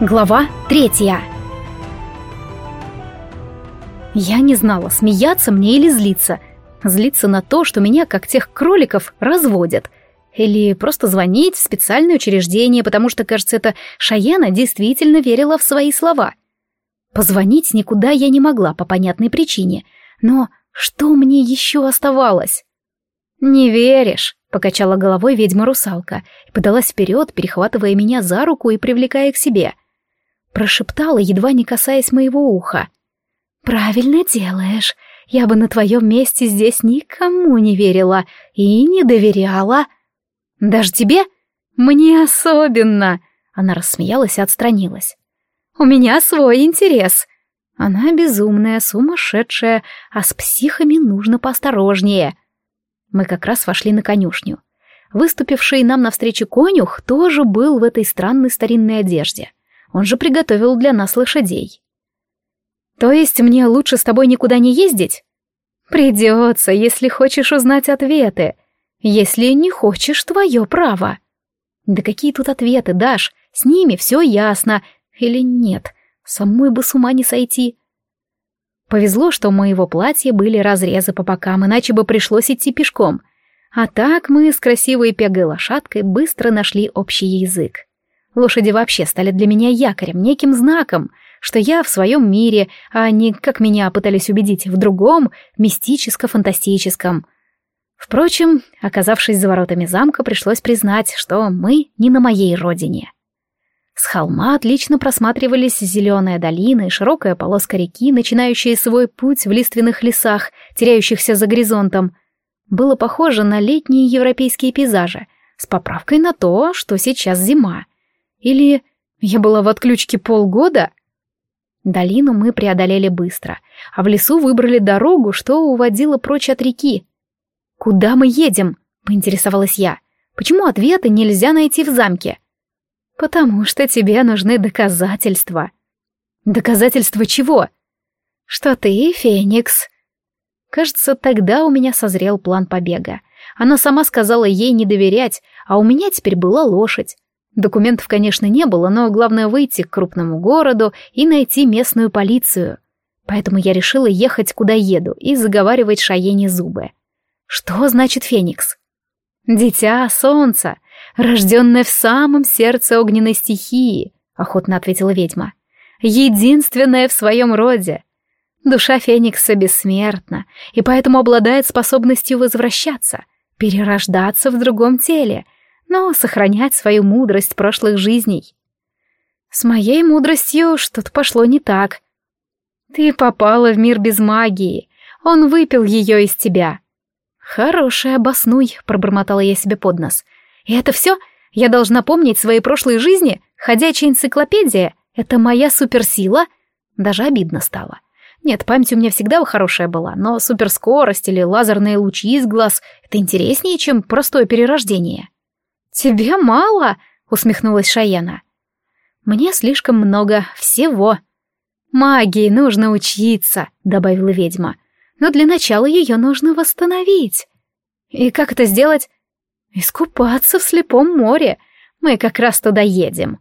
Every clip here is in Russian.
Глава третья. Я не знала, смеяться мне или злиться. Злиться на то, что меня, как тех кроликов, разводят. Или просто звонить в специальное учреждение, потому что, кажется, эта Шаяна действительно верила в свои слова. Позвонить никуда я не могла по понятной причине. Но что мне еще оставалось? «Не веришь», — покачала головой ведьма-русалка и подалась вперед, перехватывая меня за руку и привлекая к себе. Прошептала, едва не касаясь моего уха. «Правильно делаешь. Я бы на твоем месте здесь никому не верила и не доверяла». «Даже тебе? Мне особенно!» Она рассмеялась и отстранилась. «У меня свой интерес». Она безумная, сумасшедшая, а с психами нужно поосторожнее. Мы как раз вошли на конюшню. Выступивший нам навстречу конюх тоже был в этой странной старинной одежде. Он же приготовил для нас лошадей. То есть мне лучше с тобой никуда не ездить? Придется, если хочешь узнать ответы. Если не хочешь, твое право. Да какие тут ответы, Даш? С ними все ясно. Или нет? Самой бы с ума не сойти. Повезло, что у моего платья были разрезы по бокам, иначе бы пришлось идти пешком. А так мы с красивой пегой лошадкой быстро нашли общий язык. Лошади вообще стали для меня якорем, неким знаком, что я в своем мире, а не, как меня пытались убедить, в другом, мистическо-фантастическом. Впрочем, оказавшись за воротами замка, пришлось признать, что мы не на моей родине. С холма отлично просматривались зеленая долина и широкая полоска реки, начинающая свой путь в лиственных лесах, теряющихся за горизонтом. Было похоже на летние европейские пейзажи, с поправкой на то, что сейчас зима. Или я была в отключке полгода? Долину мы преодолели быстро, а в лесу выбрали дорогу, что уводила прочь от реки. «Куда мы едем?» — поинтересовалась я. «Почему ответы нельзя найти в замке?» «Потому что тебе нужны доказательства». «Доказательства чего?» «Что ты Феникс». Кажется, тогда у меня созрел план побега. Она сама сказала ей не доверять, а у меня теперь была лошадь. Документов, конечно, не было, но главное выйти к крупному городу и найти местную полицию. Поэтому я решила ехать, куда еду, и заговаривать Шаене зубы. Что значит Феникс? Дитя солнца, рожденное в самом сердце огненной стихии, охотно ответила ведьма. Единственное в своем роде. Душа Феникса бессмертна, и поэтому обладает способностью возвращаться, перерождаться в другом теле — но сохранять свою мудрость прошлых жизней. С моей мудростью что-то пошло не так. Ты попала в мир без магии, он выпил ее из тебя. Хорошая, обоснуй, пробормотала я себе под нос. И это все? Я должна помнить свои прошлые жизни? Ходячая энциклопедия? Это моя суперсила? Даже обидно стало. Нет, память у меня всегда хорошая была, но суперскорость или лазерные лучи из глаз — это интереснее, чем простое перерождение. «Тебе мало?» — усмехнулась Шаяна. «Мне слишком много всего». «Магии нужно учиться», — добавила ведьма. «Но для начала ее нужно восстановить». «И как это сделать?» «Искупаться в слепом море. Мы как раз туда едем».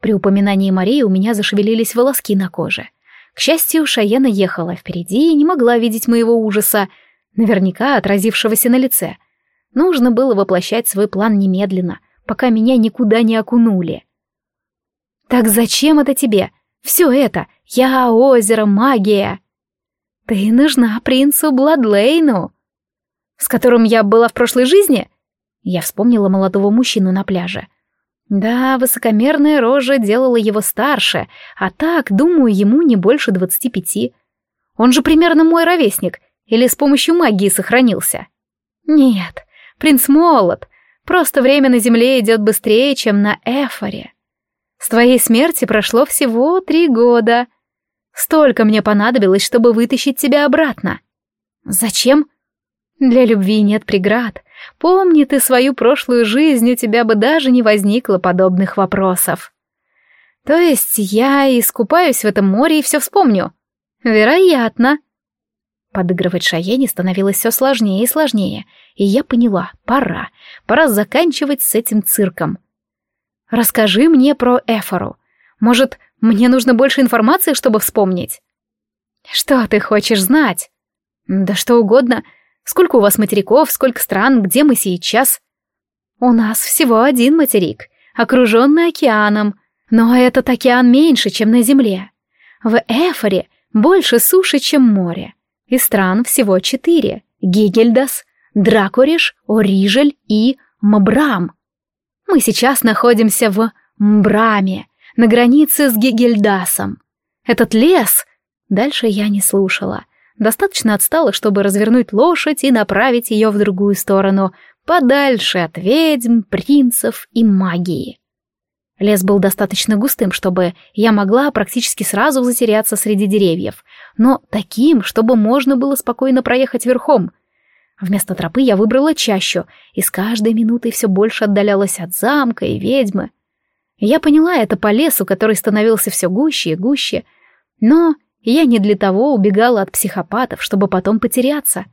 При упоминании Марии у меня зашевелились волоски на коже. К счастью, Шаяна ехала впереди и не могла видеть моего ужаса, наверняка отразившегося на лице. Нужно было воплощать свой план немедленно, пока меня никуда не окунули. «Так зачем это тебе? Все это! Я, озеро, магия!» «Ты нужна принцу Бладлейну!» «С которым я была в прошлой жизни?» Я вспомнила молодого мужчину на пляже. Да, высокомерная рожа делала его старше, а так, думаю, ему не больше двадцати пяти. Он же примерно мой ровесник, или с помощью магии сохранился. Нет, Принц молод, просто время на Земле идет быстрее, чем на Эфоре. С твоей смерти прошло всего три года. Столько мне понадобилось, чтобы вытащить тебя обратно. Зачем? Для любви нет преград. Помни ты свою прошлую жизнь, у тебя бы даже не возникло подобных вопросов. То есть я искупаюсь в этом море и все вспомню? Вероятно. Подыгрывать Шаене становилось все сложнее и сложнее, и я поняла, пора, пора заканчивать с этим цирком. «Расскажи мне про Эфору. Может, мне нужно больше информации, чтобы вспомнить? Что ты хочешь знать? Да что угодно. Сколько у вас материков, сколько стран, где мы сейчас? У нас всего один материк, окруженный океаном, но этот океан меньше, чем на Земле. В Эфоре больше суши, чем море. И стран всего четыре. Гигельдас, Дракориш, Орижель и Мбрам. Мы сейчас находимся в Мбраме, на границе с Гигельдасом. Этот лес... Дальше я не слушала. Достаточно отстала, чтобы развернуть лошадь и направить ее в другую сторону, подальше от ведьм, принцев и магии. Лес был достаточно густым, чтобы я могла практически сразу затеряться среди деревьев, но таким, чтобы можно было спокойно проехать верхом. Вместо тропы я выбрала чащу, и с каждой минутой все больше отдалялась от замка и ведьмы. Я поняла это по лесу, который становился все гуще и гуще, но я не для того убегала от психопатов, чтобы потом потеряться.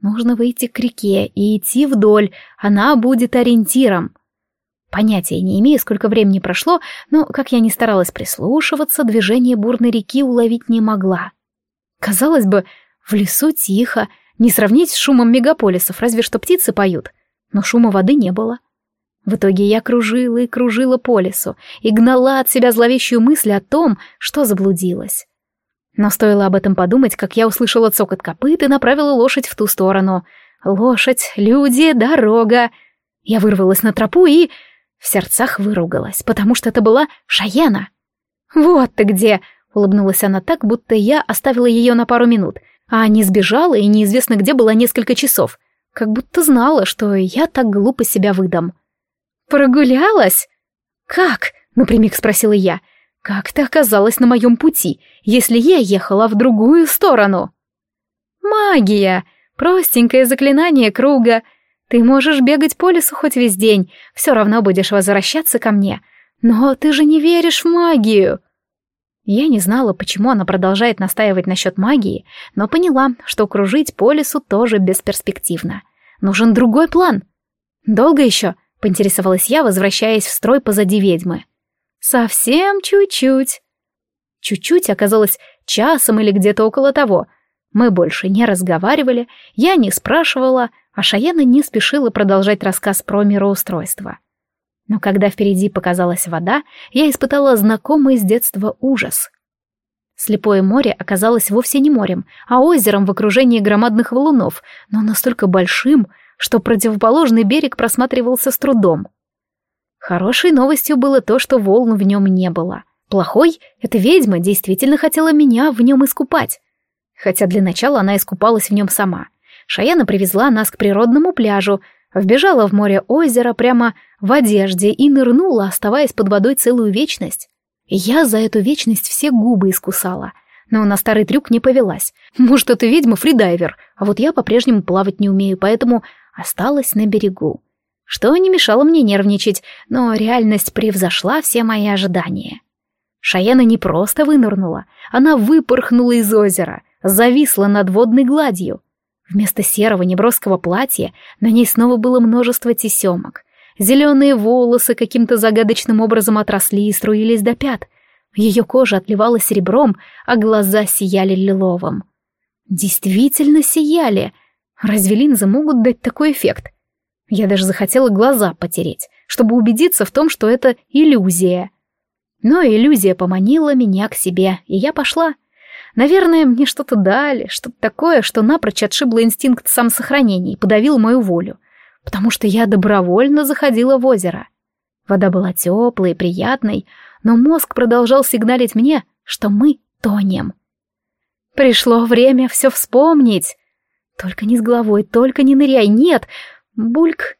Нужно выйти к реке и идти вдоль, она будет ориентиром. Понятия не имею, сколько времени прошло, но, как я ни старалась прислушиваться, движение бурной реки уловить не могла. Казалось бы, в лесу тихо, не сравнить с шумом мегаполисов, разве что птицы поют, но шума воды не было. В итоге я кружила и кружила по лесу и гнала от себя зловещую мысль о том, что заблудилась. Но стоило об этом подумать, как я услышала цокот копыт и направила лошадь в ту сторону. Лошадь, люди, дорога. Я вырвалась на тропу и... В сердцах выругалась, потому что это была Шаяна. «Вот ты где!» — улыбнулась она так, будто я оставила ее на пару минут, а не сбежала и неизвестно где была несколько часов, как будто знала, что я так глупо себя выдам. «Прогулялась?» «Как?» — напрямик спросила я. «Как ты оказалась на моем пути, если я ехала в другую сторону?» «Магия! Простенькое заклинание круга. Ты можешь бегать по лесу хоть весь день, все равно будешь возвращаться ко мне. Но ты же не веришь в магию!» Я не знала, почему она продолжает настаивать насчет магии, но поняла, что кружить по лесу тоже бесперспективно. Нужен другой план. «Долго еще?» — поинтересовалась я, возвращаясь в строй позади ведьмы. «Совсем чуть-чуть». Чуть-чуть оказалось часом или где-то около того. Мы больше не разговаривали, я не спрашивала, а Шаяна не спешила продолжать рассказ про мироустройство. Но когда впереди показалась вода, я испытала знакомый с детства ужас. Слепое море оказалось вовсе не морем, а озером в окружении громадных валунов, но настолько большим, что противоположный берег просматривался с трудом. Хорошей новостью было то, что волн в нем не было. Плохой — эта ведьма действительно хотела меня в нем искупать. Хотя для начала она искупалась в нем сама. Шаяна привезла нас к природному пляжу, вбежала в море озера прямо в одежде и нырнула, оставаясь под водой целую вечность. я за эту вечность все губы искусала. Но на старый трюк не повелась. Может, это ведьма фридайвер, а вот я по-прежнему плавать не умею, поэтому осталась на берегу. Что не мешало мне нервничать, но реальность превзошла все мои ожидания. Шаяна не просто вынырнула, она выпорхнула из озера, зависла над водной гладью. Вместо серого неброского платья на ней снова было множество тесемок. Зеленые волосы каким-то загадочным образом отросли и струились до пят. Ее кожа отливала серебром, а глаза сияли лиловым. Действительно сияли — Разве линзы могут дать такой эффект? Я даже захотела глаза потереть, чтобы убедиться в том, что это иллюзия. Но иллюзия поманила меня к себе, и я пошла. Наверное, мне что-то дали, что-то такое, что напрочь отшибло инстинкт самосохранения и подавил мою волю, потому что я добровольно заходила в озеро. Вода была теплой и приятной, но мозг продолжал сигналить мне, что мы тонем. Пришло время все вспомнить. Только не с головой, только не ныряй, нет! Бульк!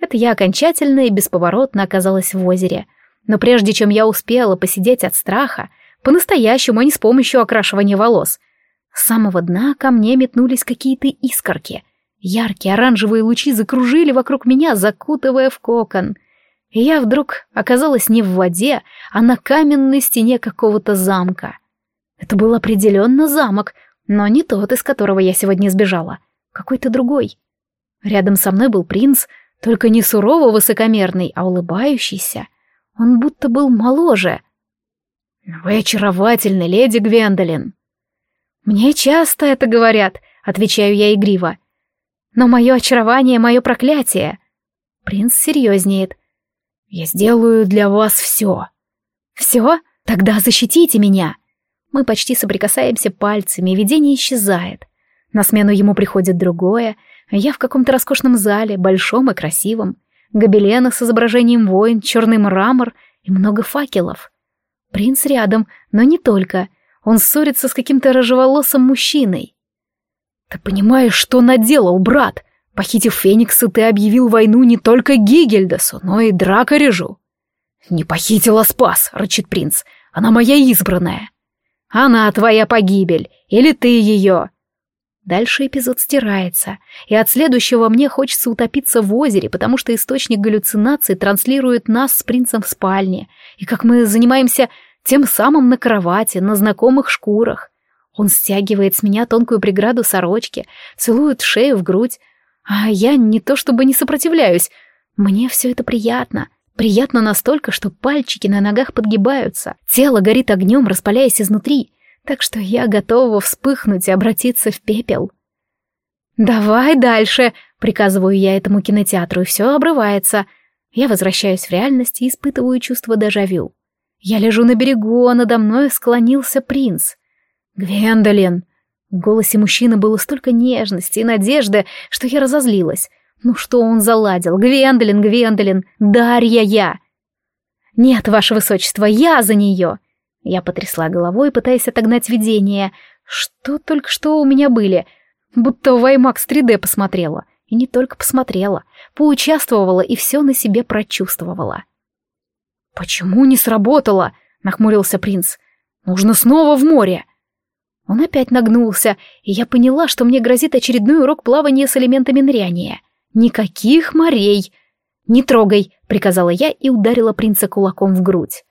Это я окончательно и бесповоротно оказалась в озере. Но прежде чем я успела посидеть от страха, по-настоящему, а не с помощью окрашивания волос, с самого дна ко мне метнулись какие-то искорки. Яркие оранжевые лучи закружили вокруг меня, закутывая в кокон. И я вдруг оказалась не в воде, а на каменной стене какого-то замка. Это был определенно замок, но не тот, из которого я сегодня сбежала. Какой-то другой. Рядом со мной был принц, только не сурово высокомерный, а улыбающийся. Он будто был моложе. «Вы очаровательны, леди Гвендолин!» «Мне часто это говорят», — отвечаю я игриво. «Но мое очарование — мое проклятие». Принц серьезнеет. «Я сделаю для вас все». «Все? Тогда защитите меня!» Мы почти соприкасаемся пальцами, видение исчезает. На смену ему приходит другое. Я в каком-то роскошном зале, большом и красивом. Гобелены с изображением воин, черный мрамор и много факелов. Принц рядом, но не только. Он ссорится с каким-то рыжеволосым мужчиной. «Ты понимаешь, что наделал, брат? Похитив Феникса, ты объявил войну не только Гигельдасу, но и Дракорежу». «Не похитил, а спас», — рычит принц. «Она моя избранная». «Она твоя погибель, или ты ее?» Дальше эпизод стирается, и от следующего мне хочется утопиться в озере, потому что источник галлюцинаций транслирует нас с принцем в спальне, и как мы занимаемся тем самым на кровати, на знакомых шкурах. Он стягивает с меня тонкую преграду сорочки, целует шею в грудь, а я не то чтобы не сопротивляюсь, мне все это приятно. Приятно настолько, что пальчики на ногах подгибаются, тело горит огнем, распаляясь изнутри — так что я готова вспыхнуть и обратиться в пепел. «Давай дальше!» — приказываю я этому кинотеатру, и все обрывается. Я возвращаюсь в реальность и испытываю чувство дежавю. Я лежу на берегу, а надо мной склонился принц. «Гвендолин!» В голосе мужчины было столько нежности и надежды, что я разозлилась. Ну что он заладил? Гвендолин, Гвендолин, Дарья я! Нет, ваше высочество, я за нее! Я потрясла головой, пытаясь отогнать видение. Что только что у меня были? Будто в IMAX 3D посмотрела. И не только посмотрела, поучаствовала и все на себе прочувствовала. «Почему не сработало?» — нахмурился принц. «Нужно снова в море!» Он опять нагнулся, и я поняла, что мне грозит очередной урок плавания с элементами ныряния. «Никаких морей!» «Не трогай!» — приказала я и ударила принца кулаком в грудь.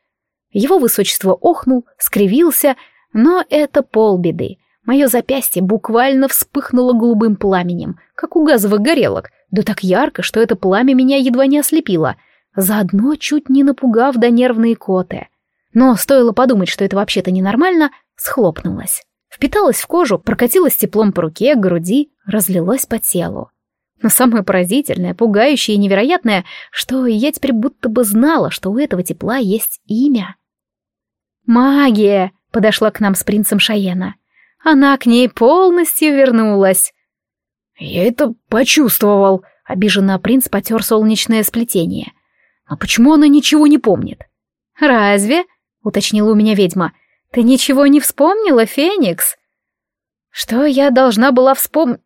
Его высочество охнул, скривился, но это полбеды. Мое запястье буквально вспыхнуло голубым пламенем, как у газовых горелок, да так ярко, что это пламя меня едва не ослепило, заодно чуть не напугав до нервные коты. Но стоило подумать, что это вообще-то ненормально, схлопнулось. Впиталась в кожу, прокатилась теплом по руке, груди, разлилась по телу. Но самое поразительное, пугающее и невероятное, что я теперь будто бы знала, что у этого тепла есть имя. «Магия!» — подошла к нам с принцем Шаена. Она к ней полностью вернулась. «Я это почувствовал», — обиженно принц потер солнечное сплетение. «А почему она ничего не помнит?» «Разве?» — уточнила у меня ведьма. «Ты ничего не вспомнила, Феникс?» «Что я должна была вспомнить?»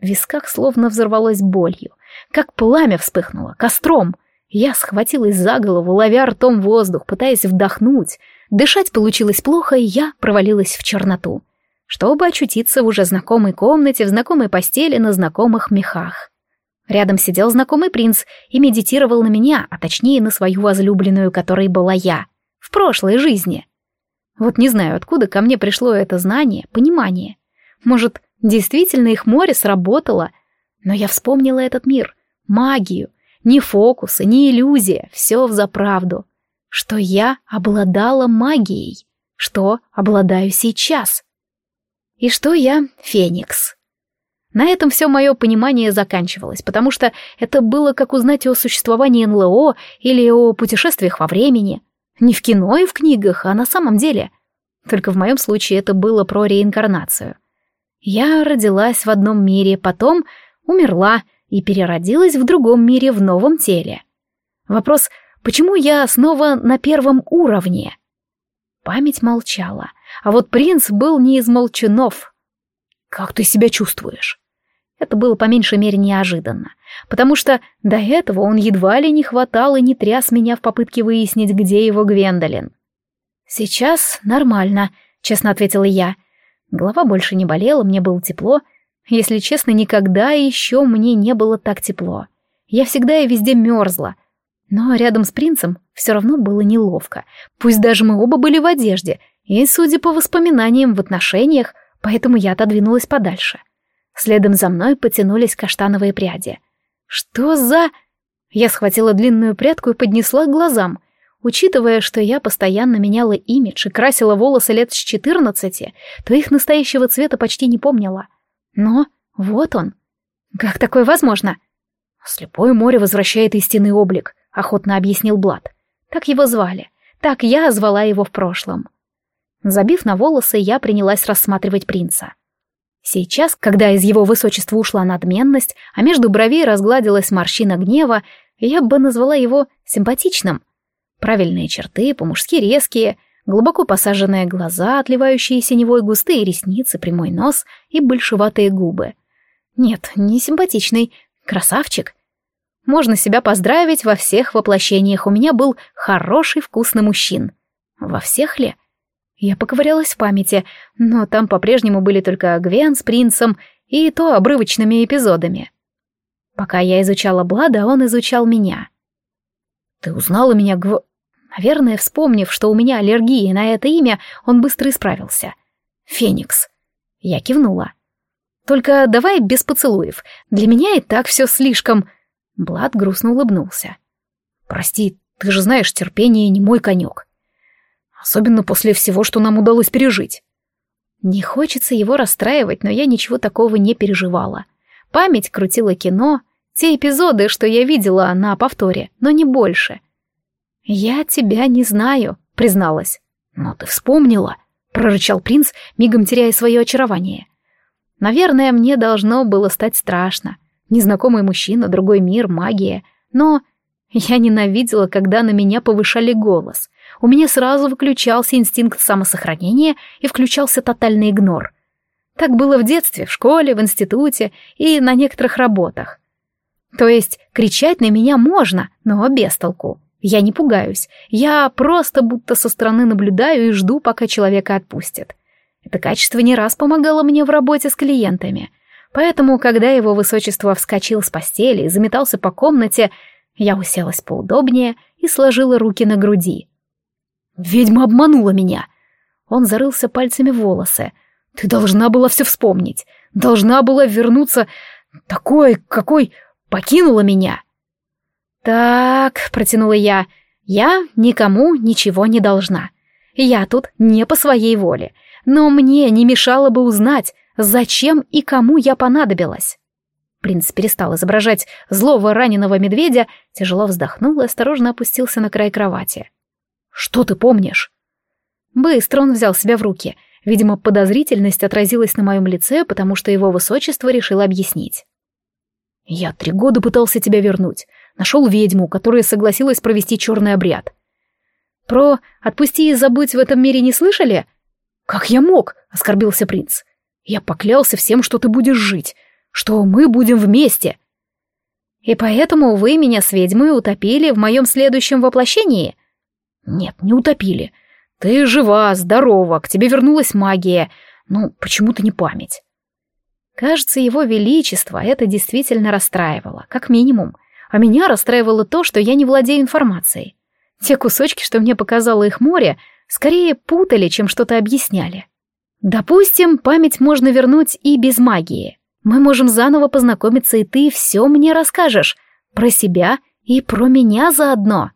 В висках словно взорвалось болью, как пламя вспыхнуло, костром. Я схватилась за голову, ловя ртом воздух, пытаясь вдохнуть, Дышать получилось плохо, и я провалилась в черноту, чтобы очутиться в уже знакомой комнате, в знакомой постели, на знакомых мехах. Рядом сидел знакомый принц и медитировал на меня, а точнее на свою возлюбленную, которой была я, в прошлой жизни. Вот не знаю, откуда ко мне пришло это знание, понимание. Может, действительно их море сработало, но я вспомнила этот мир, магию, ни фокусы, ни иллюзия, все взаправду что я обладала магией, что обладаю сейчас. И что я Феникс. На этом все мое понимание заканчивалось, потому что это было как узнать о существовании НЛО или о путешествиях во времени. Не в кино и в книгах, а на самом деле. Только в моем случае это было про реинкарнацию. Я родилась в одном мире, потом умерла и переродилась в другом мире в новом теле. Вопрос, Почему я снова на первом уровне? Память молчала, а вот принц был не из молчанов. «Как ты себя чувствуешь?» Это было по меньшей мере неожиданно, потому что до этого он едва ли не хватал и не тряс меня в попытке выяснить, где его Гвендолин. «Сейчас нормально», — честно ответила я. Голова больше не болела, мне было тепло. Если честно, никогда еще мне не было так тепло. Я всегда и везде мерзла, но рядом с принцем все равно было неловко, пусть даже мы оба были в одежде, и, судя по воспоминаниям в отношениях, поэтому я отодвинулась подальше. Следом за мной потянулись каштановые пряди. «Что за...» Я схватила длинную прядку и поднесла к глазам. Учитывая, что я постоянно меняла имидж и красила волосы лет с четырнадцати, то их настоящего цвета почти не помнила. Но вот он. Как такое возможно? Слепое море возвращает истинный облик, охотно объяснил Блад. Так его звали. Так я звала его в прошлом. Забив на волосы, я принялась рассматривать принца. Сейчас, когда из его высочества ушла надменность, а между бровей разгладилась морщина гнева, я бы назвала его симпатичным — Правильные черты, по-мужски резкие, глубоко посаженные глаза, отливающие синевой густые ресницы, прямой нос и большеватые губы. Нет, не симпатичный, красавчик. Можно себя поздравить во всех воплощениях. У меня был хороший вкус на мужчин. Во всех ли? Я поковырялась в памяти, но там по-прежнему были только Гвен с принцем и то обрывочными эпизодами. Пока я изучала Блада, он изучал меня. «Ты узнала меня, Гв...» Наверное, вспомнив, что у меня аллергия на это имя, он быстро исправился. «Феникс». Я кивнула. «Только давай без поцелуев. Для меня и так все слишком...» Блад грустно улыбнулся. «Прости, ты же знаешь, терпение не мой конек. Особенно после всего, что нам удалось пережить». Не хочется его расстраивать, но я ничего такого не переживала. Память крутила кино, те эпизоды, что я видела на повторе, но не больше — «Я тебя не знаю», — призналась. «Но ты вспомнила», — прорычал принц, мигом теряя свое очарование. «Наверное, мне должно было стать страшно. Незнакомый мужчина, другой мир, магия. Но я ненавидела, когда на меня повышали голос. У меня сразу выключался инстинкт самосохранения и включался тотальный игнор. Так было в детстве, в школе, в институте и на некоторых работах. То есть кричать на меня можно, но без толку. Я не пугаюсь, я просто будто со стороны наблюдаю и жду, пока человека отпустят. Это качество не раз помогало мне в работе с клиентами. Поэтому, когда его высочество вскочил с постели и заметался по комнате, я уселась поудобнее и сложила руки на груди. «Ведьма обманула меня!» Он зарылся пальцами в волосы. «Ты должна была все вспомнить. Должна была вернуться такой, какой покинула меня!» «Так», — протянула я, — «я никому ничего не должна. Я тут не по своей воле, но мне не мешало бы узнать, зачем и кому я понадобилась». Принц перестал изображать злого раненого медведя, тяжело вздохнул и осторожно опустился на край кровати. «Что ты помнишь?» Быстро он взял себя в руки. Видимо, подозрительность отразилась на моем лице, потому что его высочество решил объяснить. «Я три года пытался тебя вернуть, Нашел ведьму, которая согласилась провести черный обряд. Про «отпусти и забудь» в этом мире не слышали? «Как я мог?» — оскорбился принц. «Я поклялся всем, что ты будешь жить, что мы будем вместе». «И поэтому вы меня с ведьмой утопили в моем следующем воплощении?» «Нет, не утопили. Ты жива, здорова, к тебе вернулась магия. Ну, почему-то не память». Кажется, его величество это действительно расстраивало, как минимум. А меня расстраивало то, что я не владею информацией. Те кусочки, что мне показало их море, скорее путали, чем что-то объясняли. Допустим, память можно вернуть и без магии. Мы можем заново познакомиться, и ты все мне расскажешь. Про себя и про меня заодно.